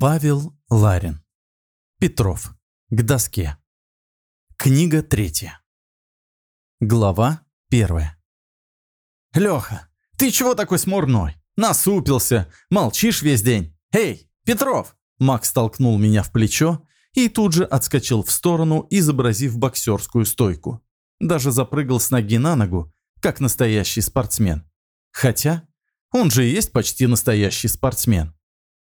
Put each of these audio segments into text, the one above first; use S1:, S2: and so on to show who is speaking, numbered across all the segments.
S1: Павел Ларин. Петров. К доске. Книга третья. Глава первая.
S2: «Леха, ты чего такой смурной? Насупился, молчишь весь день. Эй, Петров!»
S1: Макс толкнул меня в плечо и тут же отскочил в сторону, изобразив боксерскую стойку. Даже запрыгал с ноги на ногу, как настоящий спортсмен. Хотя он же и есть почти настоящий спортсмен.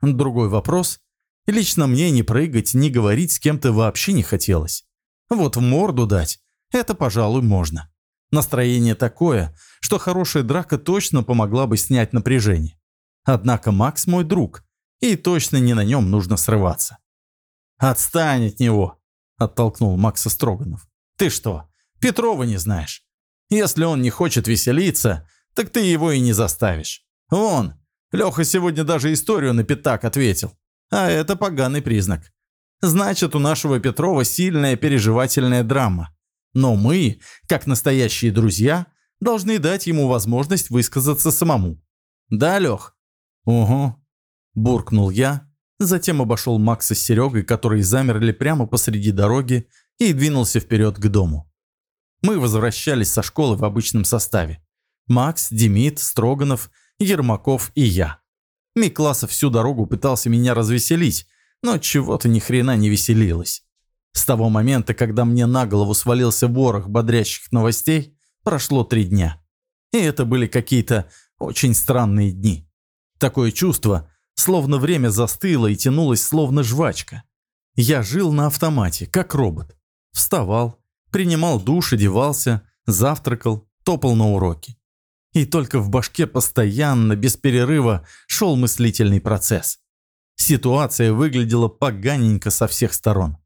S1: Другой вопрос. Лично мне ни прыгать, ни говорить с кем-то вообще не хотелось. Вот в морду дать – это, пожалуй, можно. Настроение такое, что хорошая драка точно помогла бы снять напряжение. Однако Макс мой друг, и точно не на нем нужно срываться.
S2: «Отстань от него!» – оттолкнул Макса Строганов. «Ты что, Петрова не знаешь? Если он не хочет веселиться, так ты его и не заставишь. Он, Леха сегодня даже историю на пятак ответил. А это поганый признак. Значит, у нашего Петрова сильная переживательная драма. Но мы, как настоящие друзья, должны дать ему возможность высказаться самому. Да, Лех?
S1: Угу. Буркнул я, затем обошел Макса с Серегой, которые замерли прямо посреди дороги, и двинулся вперед к дому. Мы возвращались со школы в обычном составе. Макс, Демид, Строганов – Ермаков и я. Микласов всю дорогу пытался меня развеселить, но чего-то ни хрена не веселилось. С того момента, когда мне на голову свалился ворох бодрящих новостей, прошло три дня. И это были какие-то очень странные дни. Такое чувство, словно время застыло и тянулось словно жвачка. Я жил на автомате, как робот. Вставал, принимал душ, одевался, завтракал, топал на уроки. И только в башке постоянно, без перерыва, шел мыслительный процесс. Ситуация выглядела поганенько со всех сторон.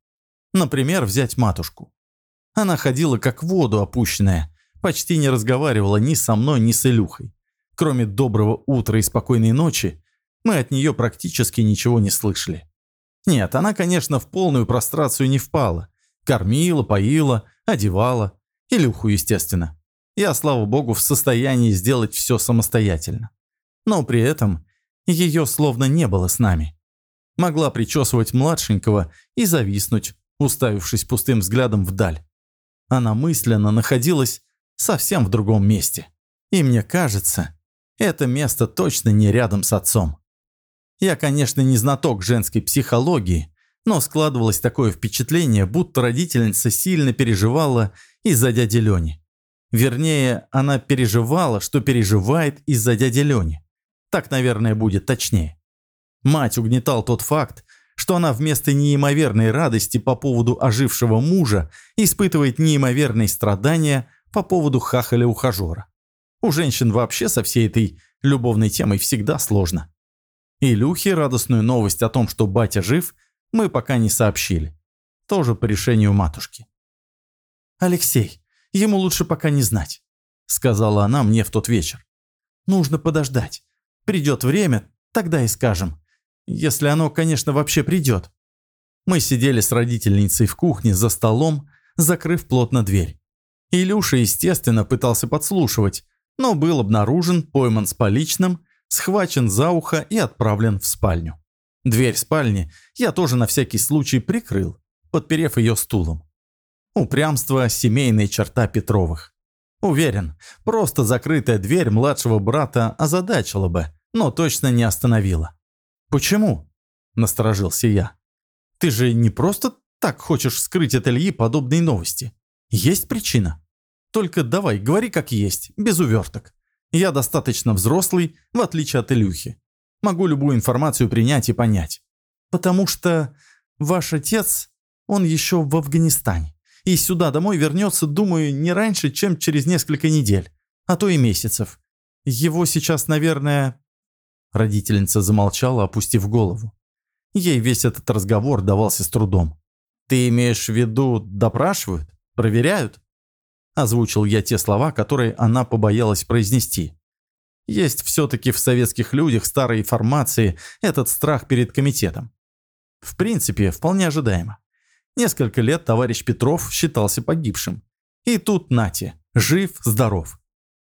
S1: Например, взять матушку. Она ходила как в воду опущенная, почти не разговаривала ни со мной, ни с Илюхой. Кроме доброго утра и спокойной ночи, мы от нее практически ничего не слышали. Нет, она, конечно, в полную прострацию не впала. Кормила, поила, одевала. Илюху, естественно. Я, слава богу, в состоянии сделать все самостоятельно. Но при этом ее словно не было с нами. Могла причесывать младшенького и зависнуть, уставившись пустым взглядом вдаль. Она мысленно находилась совсем в другом месте. И мне кажется, это место точно не рядом с отцом. Я, конечно, не знаток женской психологии, но складывалось такое впечатление, будто родительница сильно переживала из-за дяди Лени. Вернее, она переживала, что переживает из-за дяди Лени. Так, наверное, будет точнее. Мать угнетал тот факт, что она вместо неимоверной радости по поводу ожившего мужа испытывает неимоверные страдания по поводу хахаля-ухажера. У женщин вообще со всей этой любовной темой всегда сложно. Илюхе радостную новость о том, что батя жив, мы пока не сообщили. Тоже по решению матушки. «Алексей, Ему лучше пока не знать», — сказала она мне в тот вечер. «Нужно подождать. Придет время, тогда и скажем. Если оно, конечно, вообще придет». Мы сидели с родительницей в кухне за столом, закрыв плотно дверь. Илюша, естественно, пытался подслушивать, но был обнаружен, пойман с поличным, схвачен за ухо и отправлен в спальню. Дверь спальни я тоже на всякий случай прикрыл, подперев ее стулом. Упрямство – семейная черта Петровых. Уверен, просто закрытая дверь младшего брата озадачила бы, но точно не остановила. «Почему?» – насторожился я. «Ты же не просто так хочешь скрыть от Ильи подобные новости. Есть причина? Только давай, говори как есть, без уверток. Я достаточно взрослый, в отличие от Илюхи. Могу любую информацию принять и понять. Потому что ваш отец, он еще в Афганистане и сюда домой вернется, думаю, не раньше, чем через несколько недель, а то и месяцев. Его сейчас, наверное...» Родительница замолчала, опустив голову. Ей весь этот разговор давался с трудом. «Ты имеешь в виду, допрашивают? Проверяют?» Озвучил я те слова, которые она побоялась произнести. Есть все-таки в советских людях старой формации этот страх перед комитетом. В принципе, вполне ожидаемо. Несколько лет товарищ Петров считался погибшим. И тут нате, жив, здоров.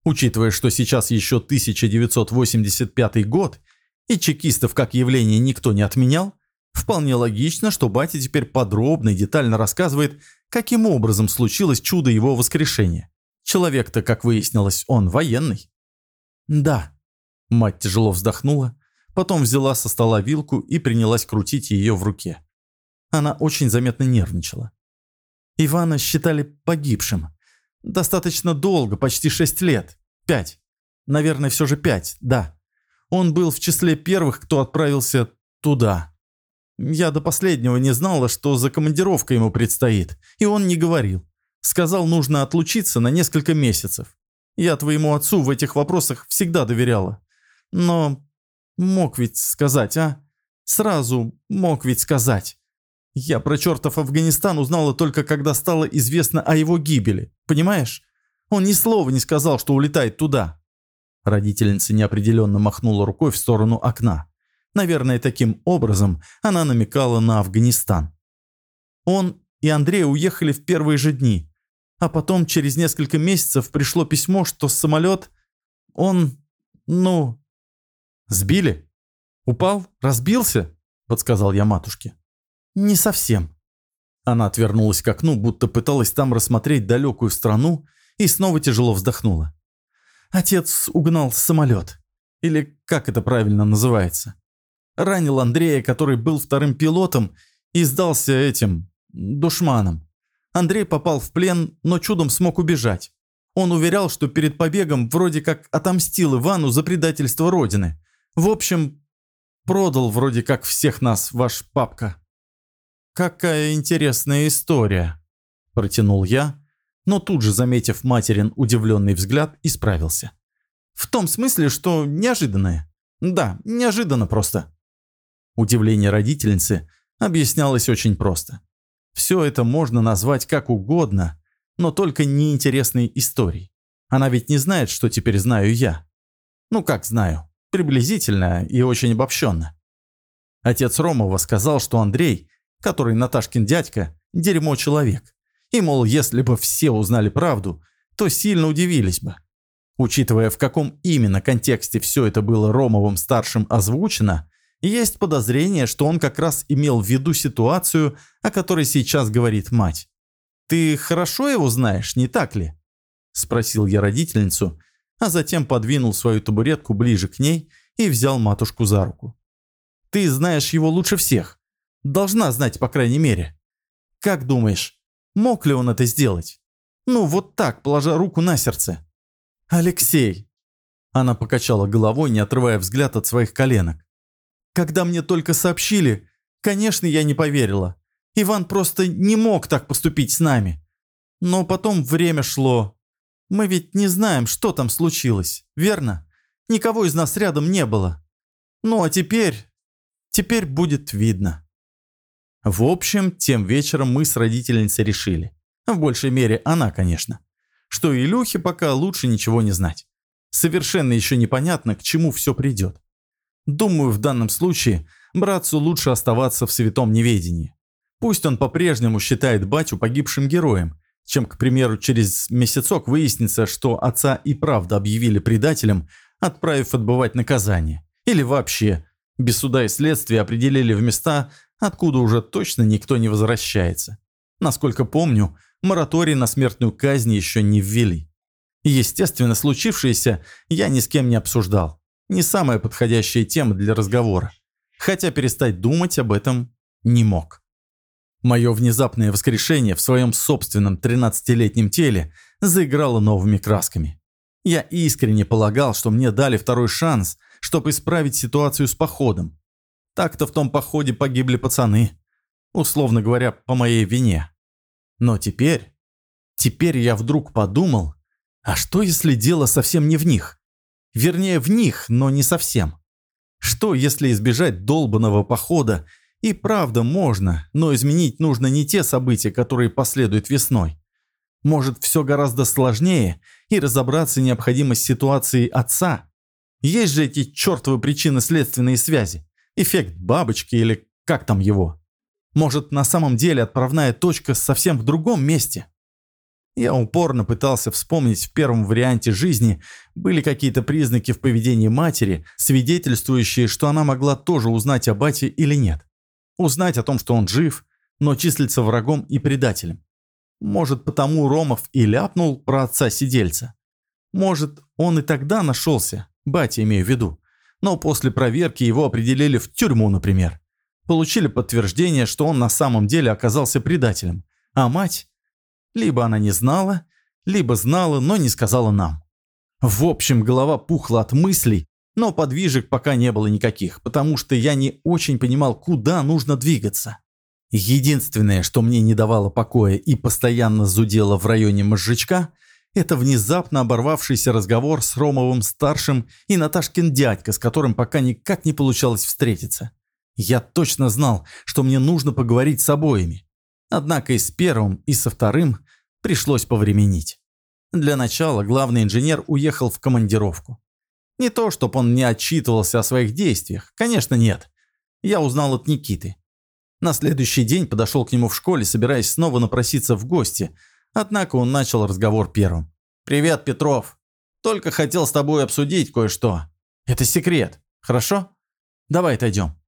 S1: Учитывая, что сейчас еще 1985 год, и чекистов как явление никто не отменял, Вполне логично, что батя теперь подробно и детально рассказывает, каким образом случилось чудо его воскрешения. Человек-то, как выяснилось, он военный. Да. Мать тяжело вздохнула, потом взяла со стола вилку и принялась крутить ее в руке. Она очень заметно нервничала. Ивана считали погибшим. Достаточно долго, почти шесть лет. Пять. Наверное, все же пять, да. Он был в числе первых, кто отправился туда. Я до последнего не знала, что за командировка ему предстоит, и он не говорил. Сказал, нужно отлучиться на несколько месяцев. Я твоему отцу в этих вопросах всегда доверяла. Но мог ведь сказать, а? Сразу мог ведь сказать. Я про чертов Афганистан узнала только когда стало известно о его гибели. Понимаешь? Он ни слова не сказал, что улетает туда. Родительница неопределенно махнула рукой в сторону окна. Наверное, таким образом она намекала на Афганистан. Он и Андрей уехали в первые же дни. А потом через несколько месяцев пришло письмо, что самолет... Он... ну... «Сбили? Упал? Разбился?» – подсказал я матушке. «Не совсем». Она отвернулась к окну, будто пыталась там рассмотреть далекую страну, и снова тяжело вздохнула. Отец угнал самолет. Или как это правильно называется. Ранил Андрея, который был вторым пилотом, и сдался этим... душманом. Андрей попал в плен, но чудом смог убежать. Он уверял, что перед побегом вроде как отомстил Ивану за предательство Родины. В общем, продал вроде как всех нас ваш папка. «Какая интересная история», – протянул я, но тут же, заметив материн удивленный взгляд, исправился. «В том смысле, что неожиданное. Да, неожиданно просто». Удивление родительницы объяснялось очень просто. Все это можно назвать как угодно, но только неинтересной историей. Она ведь не знает, что теперь знаю я. Ну как знаю, приблизительно и очень обобщенно. Отец Ромова сказал, что Андрей, который Наташкин дядька, дерьмо человек. И, мол, если бы все узнали правду, то сильно удивились бы. Учитывая, в каком именно контексте все это было Ромовым-старшим озвучено, есть подозрение, что он как раз имел в виду ситуацию, о которой сейчас говорит мать. «Ты хорошо его знаешь, не так ли?» – спросил я родительницу, а затем подвинул свою табуретку ближе к ней и взял матушку за руку. «Ты знаешь его лучше всех. Должна знать, по крайней мере. Как думаешь, мог ли он это сделать? Ну, вот так, положа руку на сердце». «Алексей!» Она покачала головой, не отрывая взгляд от своих коленок. Когда мне только сообщили, конечно, я не поверила. Иван просто не мог так поступить с нами. Но потом время шло. Мы ведь не знаем, что там случилось, верно? Никого из нас рядом не было. Ну а теперь... Теперь будет видно. В общем, тем вечером мы с родительницей решили. В большей мере она, конечно. Что Илюхе пока лучше ничего не знать. Совершенно еще непонятно, к чему все придет. Думаю, в данном случае братцу лучше оставаться в святом неведении. Пусть он по-прежнему считает батю погибшим героем, чем, к примеру, через месяцок выяснится, что отца и правда объявили предателем, отправив отбывать наказание. Или вообще, без суда и следствия определили в места, откуда уже точно никто не возвращается. Насколько помню, мораторий на смертную казнь еще не ввели. Естественно, случившееся я ни с кем не обсуждал не самая подходящая тема для разговора, хотя перестать думать об этом не мог. Мое внезапное воскрешение в своем собственном 13-летнем теле заиграло новыми красками. Я искренне полагал, что мне дали второй шанс, чтобы исправить ситуацию с походом. Так-то в том походе погибли пацаны, условно говоря, по моей вине. Но теперь, теперь я вдруг подумал, а что если дело совсем не в них? Вернее, в них, но не совсем. Что, если избежать долбанного похода? И правда можно, но изменить нужно не те события, которые последуют весной. Может, все гораздо сложнее, и разобраться необходимость ситуации отца. Есть же эти чертовы причинно-следственные связи. Эффект бабочки или как там его. Может, на самом деле отправная точка совсем в другом месте? Я упорно пытался вспомнить в первом варианте жизни, были какие-то признаки в поведении матери, свидетельствующие, что она могла тоже узнать о бате или нет. Узнать о том, что он жив, но числится врагом и предателем. Может, потому Ромов и ляпнул про отца сидельца. Может, он и тогда нашелся, батя имею в виду. Но после проверки его определили в тюрьму, например. Получили подтверждение, что он на самом деле оказался предателем. А мать? Либо она не знала, либо знала, но не сказала нам. В общем, голова пухла от мыслей, но подвижек пока не было никаких, потому что я не очень понимал, куда нужно двигаться. Единственное, что мне не давало покоя и постоянно зудело в районе мозжечка, это внезапно оборвавшийся разговор с Ромовым-старшим и Наташкин дядька, с которым пока никак не получалось встретиться. Я точно знал, что мне нужно поговорить с обоими. Однако и с первым, и со вторым пришлось повременить. Для начала главный инженер уехал в командировку. Не то, чтобы он не отчитывался о своих действиях, конечно, нет. Я узнал от Никиты. На следующий день подошел к нему в школе, собираясь снова напроситься в гости, однако он начал разговор первым. «Привет, Петров. Только хотел с тобой обсудить кое-что. Это секрет, хорошо? Давай отойдем».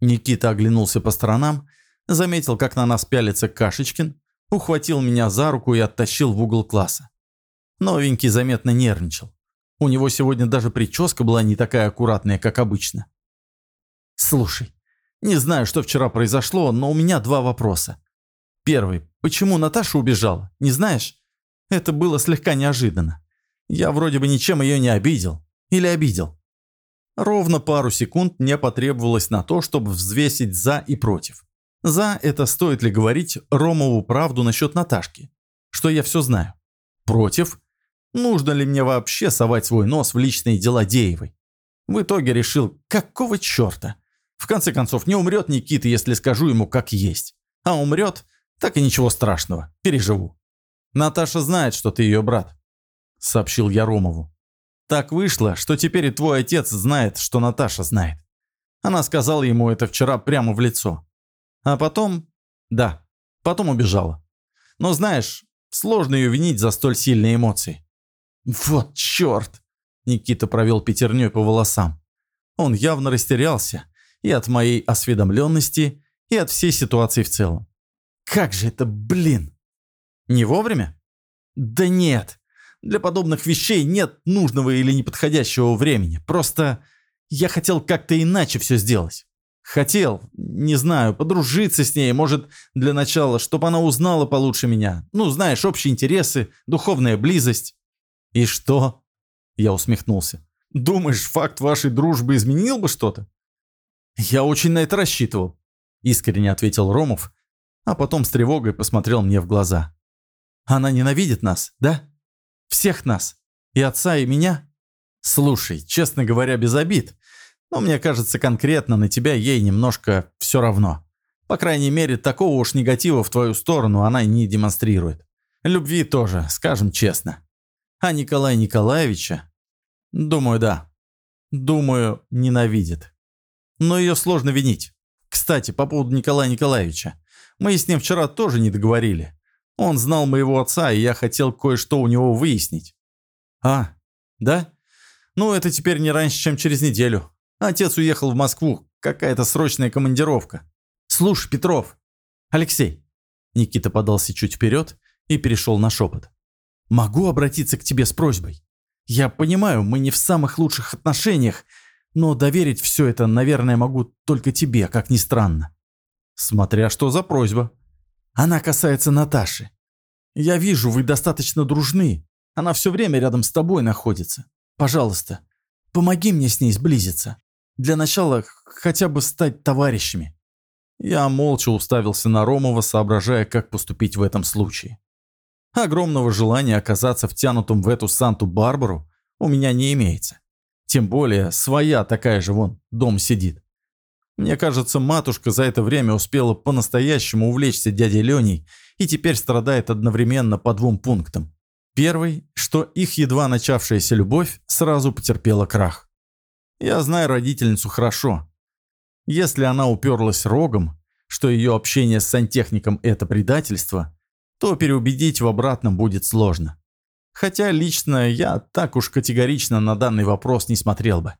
S1: Никита оглянулся по сторонам, заметил, как на нас пялится Кашечкин, ухватил меня за руку и оттащил в угол класса. Новенький заметно нервничал. У него сегодня даже прическа была не такая аккуратная, как обычно. «Слушай, не знаю, что вчера произошло, но у меня два вопроса. Первый. Почему Наташа убежала? Не знаешь? Это было слегка неожиданно. Я вроде бы ничем ее не обидел. Или обидел? Ровно пару секунд мне потребовалось на то, чтобы взвесить «за» и «против». «За» — это стоит ли говорить Ромову правду насчет Наташки, что я все знаю. «Против» — нужно ли мне вообще совать свой нос в личные дела Деевой. В итоге решил, какого черта? В конце концов, не умрет Никита, если скажу ему как есть. А умрет, так и ничего страшного, переживу. Наташа знает, что ты ее брат, сообщил я Ромову. Так вышло, что теперь и твой отец знает, что Наташа знает. Она сказала ему это вчера прямо в лицо. А потом... Да, потом убежала. Но знаешь, сложно ее винить за столь сильные эмоции. Вот черт! Никита провел пятерней по волосам. Он явно растерялся, и от моей осведомленности, и от всей ситуации в целом. Как же это, блин! Не вовремя? Да нет. Для подобных вещей нет нужного или неподходящего времени. Просто я хотел как-то иначе все сделать. Хотел, не знаю, подружиться с ней, может, для начала, чтобы она узнала получше меня. Ну, знаешь, общие интересы, духовная близость. И что? Я усмехнулся. Думаешь, факт вашей дружбы изменил бы что-то? «Я очень на это рассчитывал», – искренне ответил Ромов, а потом с тревогой посмотрел мне в глаза. «Она ненавидит нас, да? Всех нас? И отца, и меня? Слушай, честно говоря, без обид, но мне кажется, конкретно на тебя ей немножко все равно. По крайней мере, такого уж негатива в твою сторону она не демонстрирует. Любви тоже, скажем честно. А Николая Николаевича? Думаю, да. Думаю, ненавидит. Но ее сложно винить. Кстати, по поводу Николая Николаевича. Мы с ним вчера тоже не договорили. Он знал моего отца, и я хотел кое-что у него выяснить. А, да? Ну, это теперь не раньше, чем через неделю. Отец уехал в Москву. Какая-то срочная командировка. Слушай, Петров. Алексей. Никита подался чуть вперед и перешел на шепот. Могу обратиться к тебе с просьбой? Я понимаю, мы не в самых лучших отношениях, но доверить все это, наверное, могу только тебе, как ни странно. Смотря что за просьба. Она касается Наташи. Я вижу, вы достаточно дружны. Она все время рядом с тобой находится. Пожалуйста, помоги мне с ней сблизиться. Для начала хотя бы стать товарищами. Я молча уставился на Ромова, соображая, как поступить в этом случае. Огромного желания оказаться втянутым в эту Санту-Барбару у меня не имеется. Тем более, своя такая же вон, дом сидит. Мне кажется, матушка за это время успела по-настоящему увлечься дядей Леней и теперь страдает одновременно по двум пунктам. Первый, что их едва начавшаяся любовь сразу потерпела крах. Я знаю родительницу хорошо. Если она уперлась рогом, что ее общение с сантехником – это предательство, то переубедить в обратном будет сложно. Хотя лично я так уж категорично на данный вопрос не смотрел бы.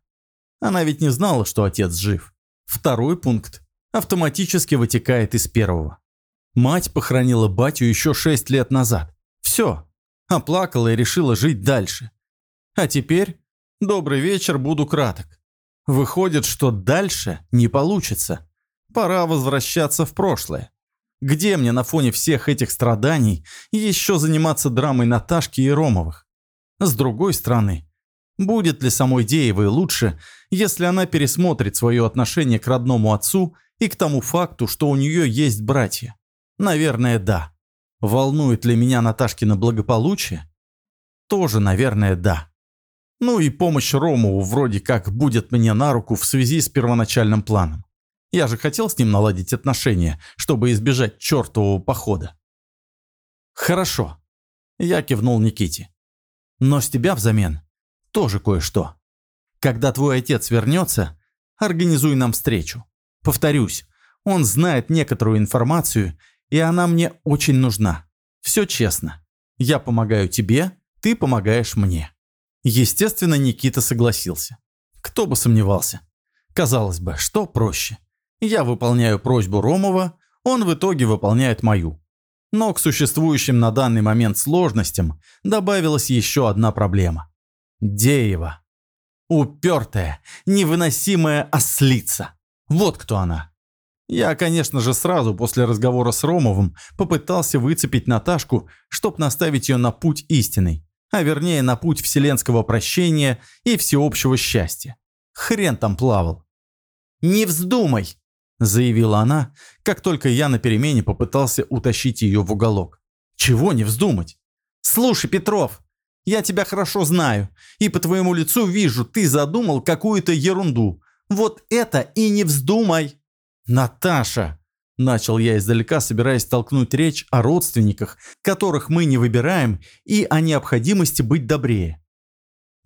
S1: Она ведь не знала, что отец жив. Второй пункт. автоматически вытекает из первого. Мать похоронила батю еще шесть лет назад. Все. Оплакала и решила жить дальше. А теперь, добрый вечер, буду краток. Выходит, что дальше не получится. Пора возвращаться в прошлое. Где мне на фоне всех этих страданий еще заниматься драмой Наташки и Ромовых? С другой стороны, будет ли самой Деевой лучше, если она пересмотрит свое отношение к родному отцу и к тому факту, что у нее есть братья? Наверное, да. Волнует ли меня Наташкина благополучие? Тоже, наверное, да. Ну и помощь Рому вроде как будет мне на руку в связи с первоначальным планом. Я же хотел с ним наладить отношения, чтобы избежать чертового похода. Хорошо. Я кивнул Никите. Но с тебя взамен тоже кое-что. Когда твой отец вернется, организуй нам встречу. Повторюсь, он знает некоторую информацию, и она мне очень нужна. Все честно. Я помогаю тебе, ты помогаешь мне. Естественно, Никита согласился. Кто бы сомневался. Казалось бы, что проще. Я выполняю просьбу Ромова, он в итоге выполняет мою. Но к существующим на данный момент сложностям добавилась еще одна проблема. Деева. Упертая, невыносимая ослица. Вот кто она. Я, конечно же, сразу после разговора с Ромовым попытался выцепить Наташку, чтоб наставить ее на путь истинный, а вернее на путь вселенского прощения и всеобщего счастья. Хрен там плавал. «Не вздумай!» заявила она, как только я на перемене попытался утащить ее в уголок. Чего не вздумать? Слушай, Петров, я тебя хорошо знаю, и по твоему лицу вижу, ты задумал какую-то ерунду. Вот это и не вздумай. Наташа, начал я издалека, собираясь толкнуть речь о родственниках, которых мы не выбираем, и о необходимости быть добрее.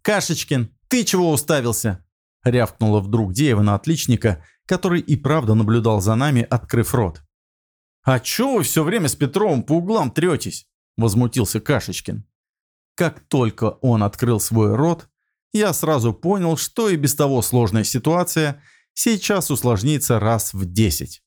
S1: Кашечкин, ты чего уставился? рявкнула вдруг Деева на отличника, который и правда наблюдал за нами, открыв рот. «А чё вы все время с Петровым по углам третесь?» – возмутился Кашечкин. Как только он открыл свой рот, я сразу понял, что и без того сложная ситуация сейчас усложнится раз в десять.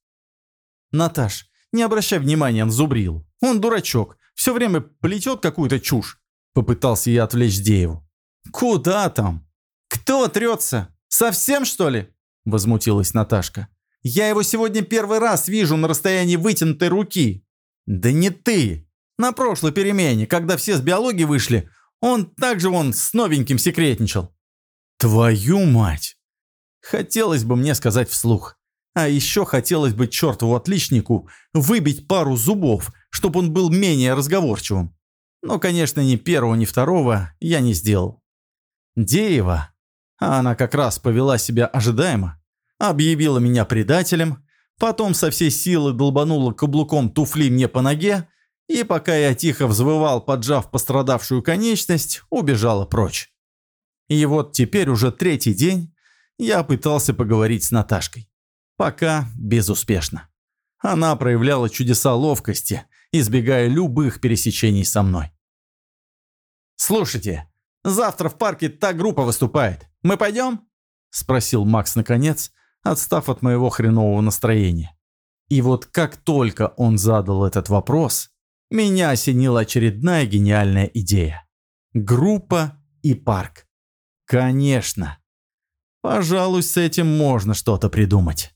S1: «Наташ, не обращай внимания на Зубрил. Он дурачок, все время плетет какую-то чушь», – попытался я отвлечь Дееву. «Куда там? Кто трется? Совсем, что ли?» – возмутилась Наташка. «Я его сегодня первый раз вижу на расстоянии вытянутой руки». «Да не ты! На прошлой перемене, когда все с биологии вышли, он также вон с новеньким секретничал». «Твою мать!» Хотелось бы мне сказать вслух. А еще хотелось бы чертову отличнику выбить пару зубов, чтобы он был менее разговорчивым. Но, конечно, ни первого, ни второго я не сделал. Деева, а она как раз повела себя ожидаемо, объявила меня предателем, потом со всей силы долбанула каблуком туфли мне по ноге, и пока я тихо взвывал, поджав пострадавшую конечность, убежала прочь. И вот теперь уже третий день я пытался поговорить с Наташкой. Пока безуспешно. Она проявляла чудеса ловкости, избегая любых пересечений со мной. «Слушайте, завтра в парке та группа выступает. Мы пойдем?» – спросил Макс наконец, отстав от моего хренового настроения. И вот как только он задал этот вопрос, меня осенила очередная гениальная идея. Группа и парк. Конечно. Пожалуй, с этим можно что-то придумать.